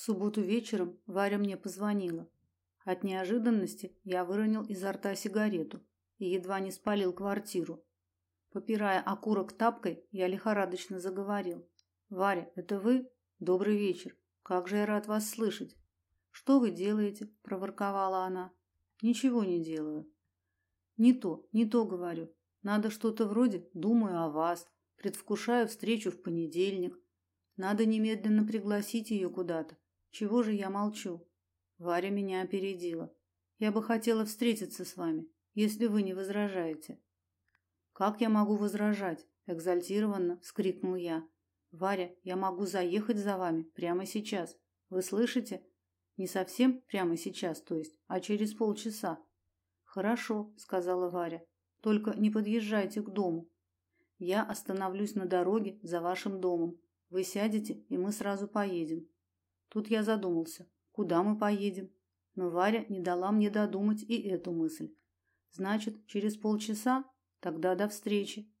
субботу вечером Варя мне позвонила. От неожиданности я выронил изо рта сигарету и едва не спалил квартиру. Попирая окурок тапкой, я лихорадочно заговорил. «Варя, это вы? Добрый вечер. Как же я рад вас слышать!» «Что вы делаете?» – проворковала она. «Ничего не делаю». «Не то, не то говорю. Надо что-то вроде «думаю о вас», предвкушаю встречу в понедельник. Надо немедленно пригласить ее куда-то. Чего же я молчу?» Варя меня опередила. «Я бы хотела встретиться с вами, если вы не возражаете». «Как я могу возражать?» – экзальтированно вскрикнул я. «Варя, я могу заехать за вами прямо сейчас. Вы слышите? Не совсем прямо сейчас, то есть, а через полчаса». «Хорошо», – сказала Варя. «Только не подъезжайте к дому. Я остановлюсь на дороге за вашим домом. Вы сядете, и мы сразу поедем». Тут я задумался, куда мы поедем. Но Варя не дала мне додумать и эту мысль. Значит, через полчаса Тогда до встречи.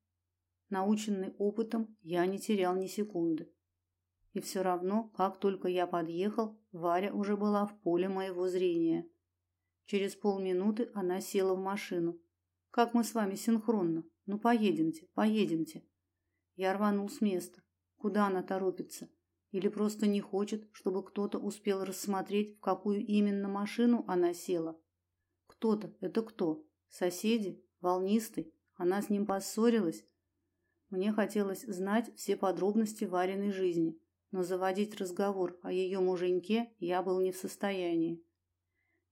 Наученный опытом, я не терял ни секунды. И все равно, как только я подъехал, Варя уже была в поле моего зрения. Через полминуты она села в машину. Как мы с вами синхронно. Ну поедемте, поедемте. Я рванул с места. Куда она торопится? Или просто не хочет, чтобы кто-то успел рассмотреть, в какую именно машину она села? Кто-то это кто? Соседи? Волнистый? Она с ним поссорилась. Мне хотелось знать все подробности Вариной жизни, но заводить разговор о ее муженьке я был не в состоянии.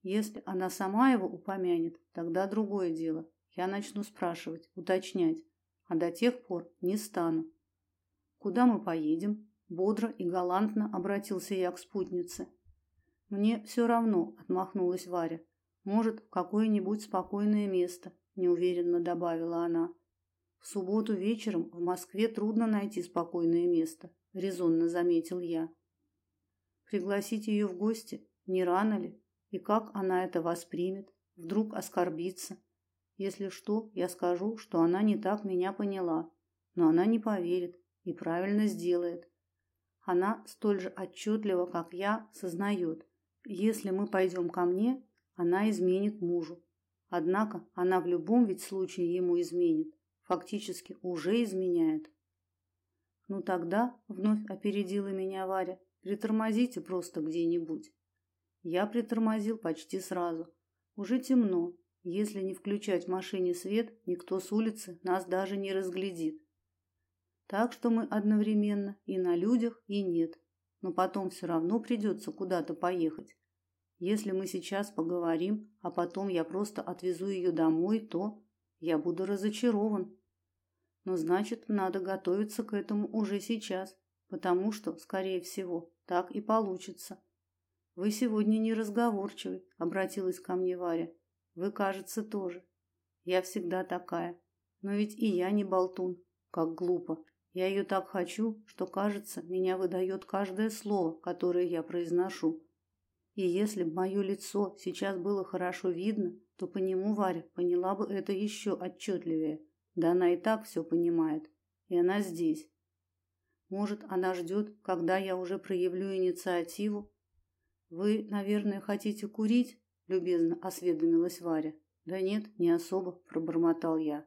Если она сама его упомянет, тогда другое дело. Я начну спрашивать, уточнять, а до тех пор не стану. Куда мы поедем? Бодро и галантно обратился я к спутнице. Мне все равно, отмахнулась Варя. Может, в какое-нибудь спокойное место, неуверенно добавила она. В субботу вечером в Москве трудно найти спокойное место, резонно заметил я. Пригласить ее в гости не рано ли? И как она это воспримет? Вдруг оскорбится? Если что, я скажу, что она не так меня поняла, но она не поверит и правильно сделает. Она столь же отчетливо, как я, сознает, если мы пойдем ко мне, она изменит мужу, Однако она в любом ведь случае ему изменит, фактически уже изменяет. Ну тогда, вновь опередила меня Варя, притормозите просто где-нибудь. Я притормозил почти сразу. Уже темно. Если не включать в машине свет, никто с улицы нас даже не разглядит. Так что мы одновременно и на людях, и нет. Но потом все равно придется куда-то поехать. Если мы сейчас поговорим, а потом я просто отвезу ее домой, то я буду разочарован. Но значит, надо готовиться к этому уже сейчас, потому что, скорее всего, так и получится. Вы сегодня не разговорчивый, обратилась ко мне Варя. Вы, кажется, тоже. Я всегда такая. Но ведь и я не болтун. Как глупо. Я ее так хочу, что, кажется, меня выдает каждое слово, которое я произношу. И если бы мое лицо сейчас было хорошо видно, то по нему Варя поняла бы это еще отчетливее. Да она и так все понимает. И она здесь. Может, она ждет, когда я уже проявлю инициативу? Вы, наверное, хотите курить? любезно осведомилась Варя. Да нет, не особо, пробормотал я.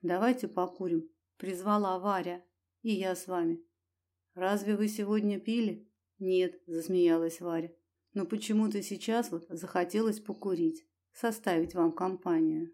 Давайте покурим, призвала Варя. И я с вами. Разве вы сегодня пили? Нет, засмеялась Варя но почему-то сейчас вот захотелось покурить, составить вам компанию.